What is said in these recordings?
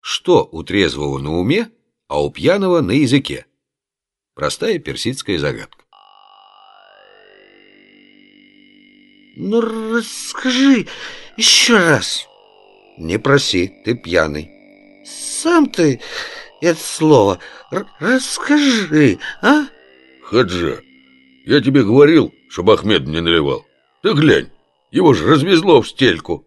Что у трезвого на уме, а у пьяного на языке? Простая персидская загадка. Ну, расскажи еще раз. Не проси, ты пьяный. Сам ты это слово расскажи, а? Хаджа, я тебе говорил, чтобы Ахмед не наливал. Ты глянь, его же развезло в стельку.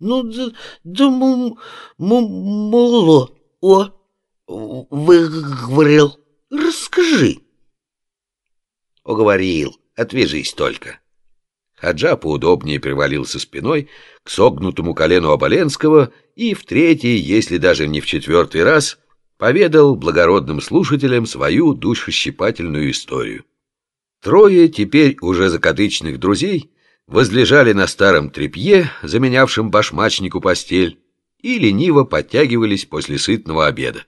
Ну, да, да мум, муло, о, выговорил. Расскажи. Уговорил, отвяжись только. Хаджа поудобнее привалился спиной к согнутому колену Оболенского и в третий, если даже не в четвертый раз, поведал благородным слушателям свою душещипательную историю. Трое теперь уже закадычных друзей возлежали на старом тряпье, заменявшем башмачнику постель, и лениво подтягивались после сытного обеда.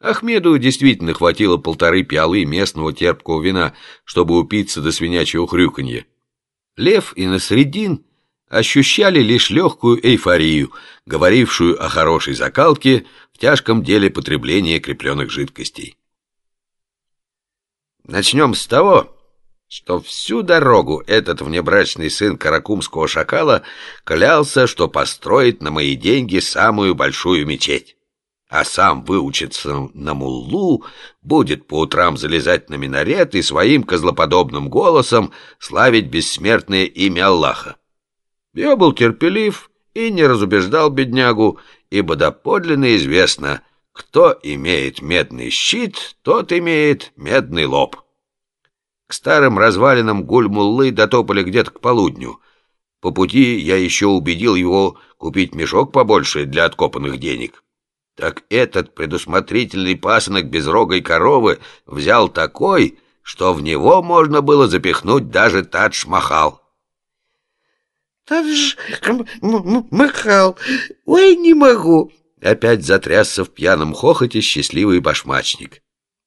Ахмеду действительно хватило полторы пиалы местного терпкого вина, чтобы упиться до свинячьего хрюканья. Лев и Насредин ощущали лишь легкую эйфорию, говорившую о хорошей закалке в тяжком деле потребления крепленных жидкостей. Начнем с того, что всю дорогу этот внебрачный сын каракумского шакала клялся, что построит на мои деньги самую большую мечеть, а сам выучится на муллу, будет по утрам залезать на минарет и своим козлоподобным голосом славить бессмертное имя Аллаха. Я был терпелив и не разубеждал беднягу, ибо доподлинно известно, кто имеет медный щит, тот имеет медный лоб. К старым развалинам Гуль-Муллы дотопали где-то к полудню. По пути я еще убедил его купить мешок побольше для откопанных денег. Так этот предусмотрительный пасынок безрогой коровы взял такой, что в него можно было запихнуть даже Тадж-Махал. Тадж-Махал, ой, не могу. Опять затрясся в пьяном хохоте счастливый башмачник.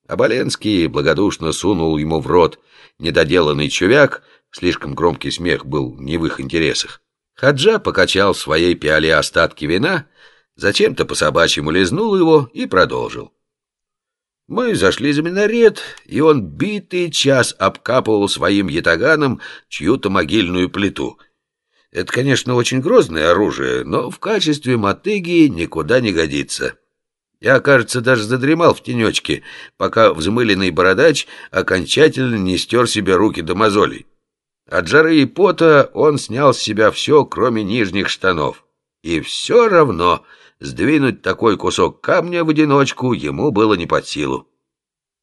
Оболенский благодушно сунул ему в рот недоделанный чувяк, слишком громкий смех был не в их интересах. Хаджа покачал в своей пиале остатки вина, зачем-то по-собачьему лизнул его и продолжил. Мы зашли за минарет, и он битый час обкапывал своим ятаганом чью-то могильную плиту. Это, конечно, очень грозное оружие, но в качестве мотыги никуда не годится. Я, кажется, даже задремал в тенечке, пока взмыленный бородач окончательно не стер себе руки до мозолей. От жары и пота он снял с себя все, кроме нижних штанов. И все равно сдвинуть такой кусок камня в одиночку ему было не под силу.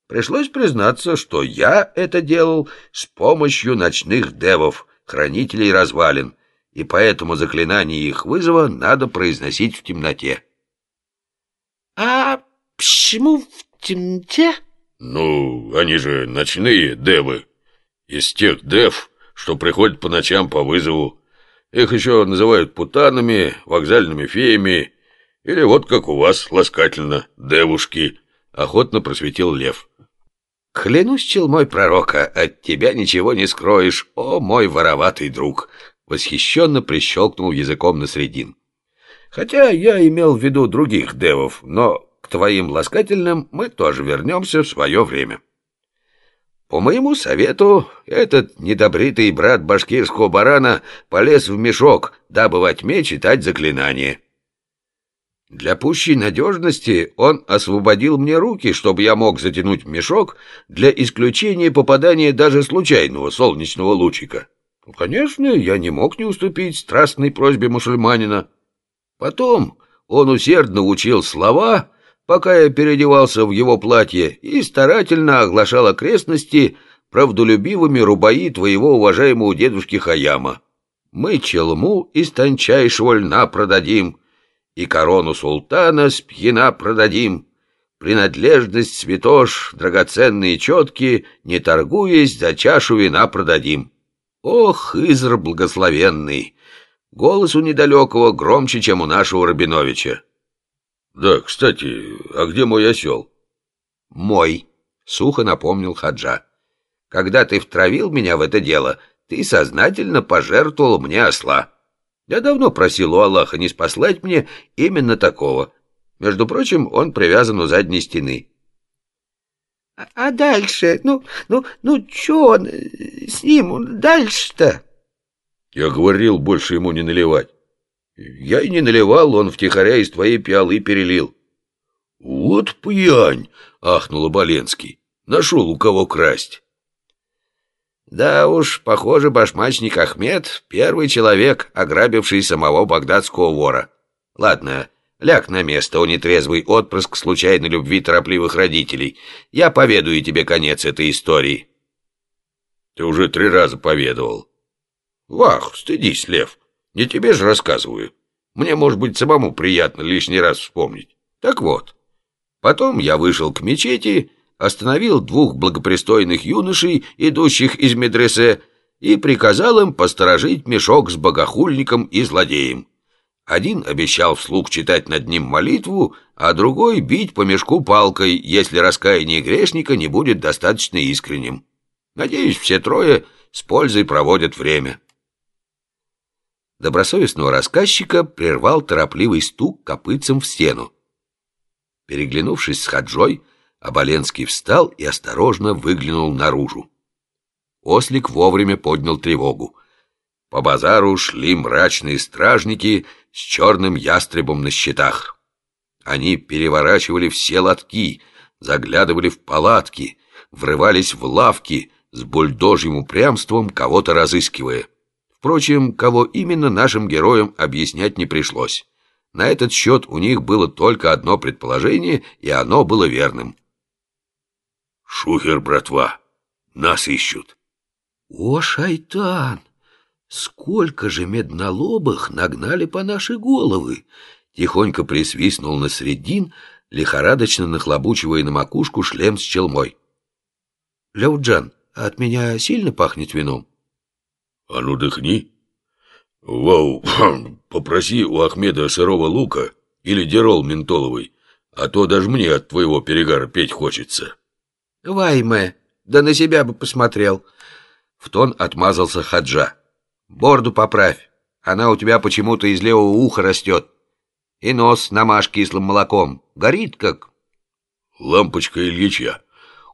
Пришлось признаться, что я это делал с помощью ночных девов, хранителей развалин, и поэтому заклинание их вызова надо произносить в темноте. А почему в темноте? Ну, они же ночные девы. Из тех дев, что приходят по ночам по вызову. Их еще называют путанами, вокзальными феями, или вот как у вас, ласкательно, девушки, — охотно просветил лев. «Клянусь, челмой пророка, от тебя ничего не скроешь, о мой вороватый друг!» Восхищенно прищелкнул языком на средин. Хотя я имел в виду других девов, но к твоим ласкательным мы тоже вернемся в свое время. По моему совету, этот недобритый брат башкирского барана полез в мешок, дабы во тьме читать заклинание. Для пущей надежности он освободил мне руки, чтобы я мог затянуть мешок для исключения попадания даже случайного солнечного лучика. Ну, конечно, я не мог не уступить страстной просьбе мусульманина. Потом он усердно учил слова, пока я переодевался в его платье, и старательно оглашал окрестности правдолюбивыми рубаи твоего уважаемого дедушки Хаяма. Мы челму из тончайшего льна продадим, и корону султана с пьяна продадим. Принадлежность святош, драгоценные четки, не торгуясь, за чашу вина продадим. Ох, Изр благословенный! Голос у недалекого громче, чем у нашего Рабиновича. — Да, кстати, а где мой осел? — Мой, — сухо напомнил Хаджа. — Когда ты втравил меня в это дело, ты сознательно пожертвовал мне осла. Я давно просил у Аллаха не спаслать мне именно такого, Между прочим, он привязан у задней стены. А, а дальше? Ну, ну, ну, что он э, с ним дальше-то? Я говорил, больше ему не наливать. Я и не наливал, он втихаря из твоей пиалы перелил. Вот пьянь, ахнул Оболенский. Нашел у кого красть. Да уж, похоже, башмачник Ахмед — первый человек, ограбивший самого багдадского вора. Ладно, ляг на место, о нетрезвый отпрыск случайной любви торопливых родителей. Я поведаю тебе конец этой истории. Ты уже три раза поведывал. Вах, стыдись, Лев. Не тебе же рассказываю. Мне, может быть, самому приятно лишний раз вспомнить. Так вот, потом я вышел к мечети остановил двух благопристойных юношей, идущих из медресе, и приказал им посторожить мешок с богохульником и злодеем. Один обещал вслух читать над ним молитву, а другой бить по мешку палкой, если раскаяние грешника не будет достаточно искренним. Надеюсь, все трое с пользой проводят время. Добросовестного рассказчика прервал торопливый стук копытцем в стену. Переглянувшись с Хаджой, Оболенский встал и осторожно выглянул наружу. Ослик вовремя поднял тревогу. По базару шли мрачные стражники с черным ястребом на щитах. Они переворачивали все лотки, заглядывали в палатки, врывались в лавки, с бульдожьим упрямством кого-то разыскивая. Впрочем, кого именно нашим героям объяснять не пришлось. На этот счет у них было только одно предположение, и оно было верным. Шухер, братва, нас ищут. О, шайтан! Сколько же меднолобых нагнали по нашей головы! Тихонько присвистнул на средин, лихорадочно нахлобучивая на макушку шлем с челмой. Ляуджан, от меня сильно пахнет вином? А ну дыхни. Вау, попроси у Ахмеда сырого лука или дерол ментоловый, а то даже мне от твоего перегара петь хочется. Вайме, да на себя бы посмотрел. В тон отмазался Хаджа. Борду поправь, она у тебя почему-то из левого уха растет. И нос намажь кислым молоком, горит как... Лампочка Ильича,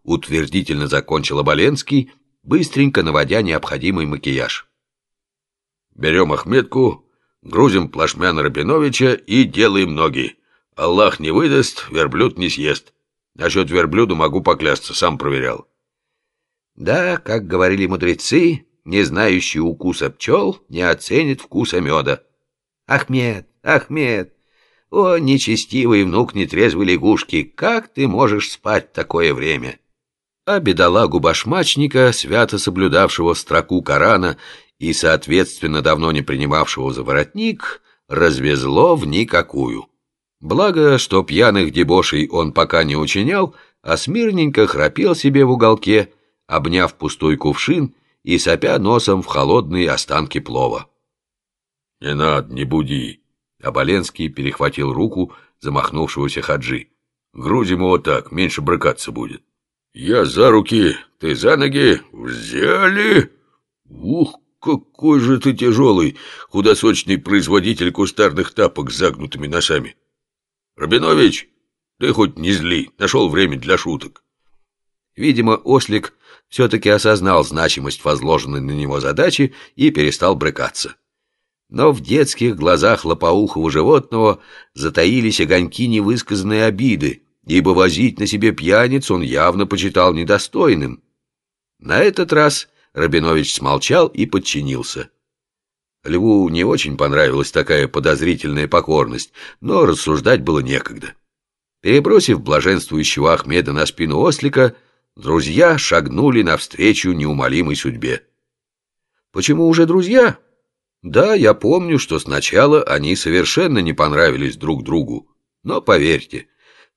утвердительно закончил Оболенский, быстренько наводя необходимый макияж. Берем Ахметку, грузим плашмя на Рабиновича и делаем ноги. Аллах не выдаст, верблюд не съест. Насчет верблюда могу поклясться, сам проверял. Да, как говорили мудрецы, не знающий укуса пчел не оценит вкуса меда. Ахмед, Ахмед, о, нечестивый внук нетрезвой лягушки, как ты можешь спать в такое время? А бедолагу башмачника, свято соблюдавшего строку Корана и, соответственно, давно не принимавшего за воротник, развезло в никакую. Благо, что пьяных дебошей он пока не учинял, а смирненько храпел себе в уголке, обняв пустой кувшин и сопя носом в холодные останки плова. — Не надо, не буди. Оболенский перехватил руку замахнувшегося хаджи. — Грузим его так, меньше брыкаться будет. — Я за руки, ты за ноги, взяли. Ух, какой же ты тяжелый, худосочный производитель кустарных тапок с загнутыми носами. «Рабинович, ты хоть не зли, нашел время для шуток». Видимо, ослик все-таки осознал значимость возложенной на него задачи и перестал брыкаться. Но в детских глазах лопоухого животного затаились огоньки невысказанной обиды, ибо возить на себе пьяниц он явно почитал недостойным. На этот раз Рабинович смолчал и подчинился. Льву не очень понравилась такая подозрительная покорность, но рассуждать было некогда. Перебросив блаженствующего Ахмеда на спину ослика, друзья шагнули навстречу неумолимой судьбе. Почему уже друзья? Да, я помню, что сначала они совершенно не понравились друг другу. Но поверьте,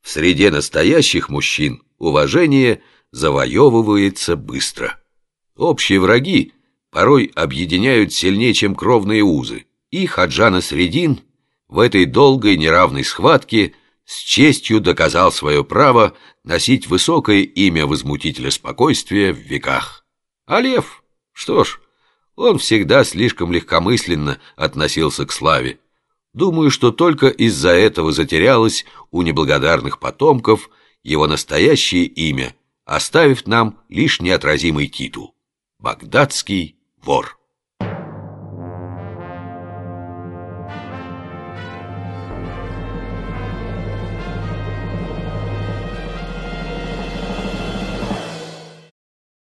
в среде настоящих мужчин уважение завоевывается быстро. Общие враги порой объединяют сильнее, чем кровные узы. И Хаджана Средин в этой долгой неравной схватке с честью доказал свое право носить высокое имя возмутителя спокойствия в веках. А Лев, что ж, он всегда слишком легкомысленно относился к славе. Думаю, что только из-за этого затерялось у неблагодарных потомков его настоящее имя, оставив нам лишь неотразимый титул — Багдадский вор.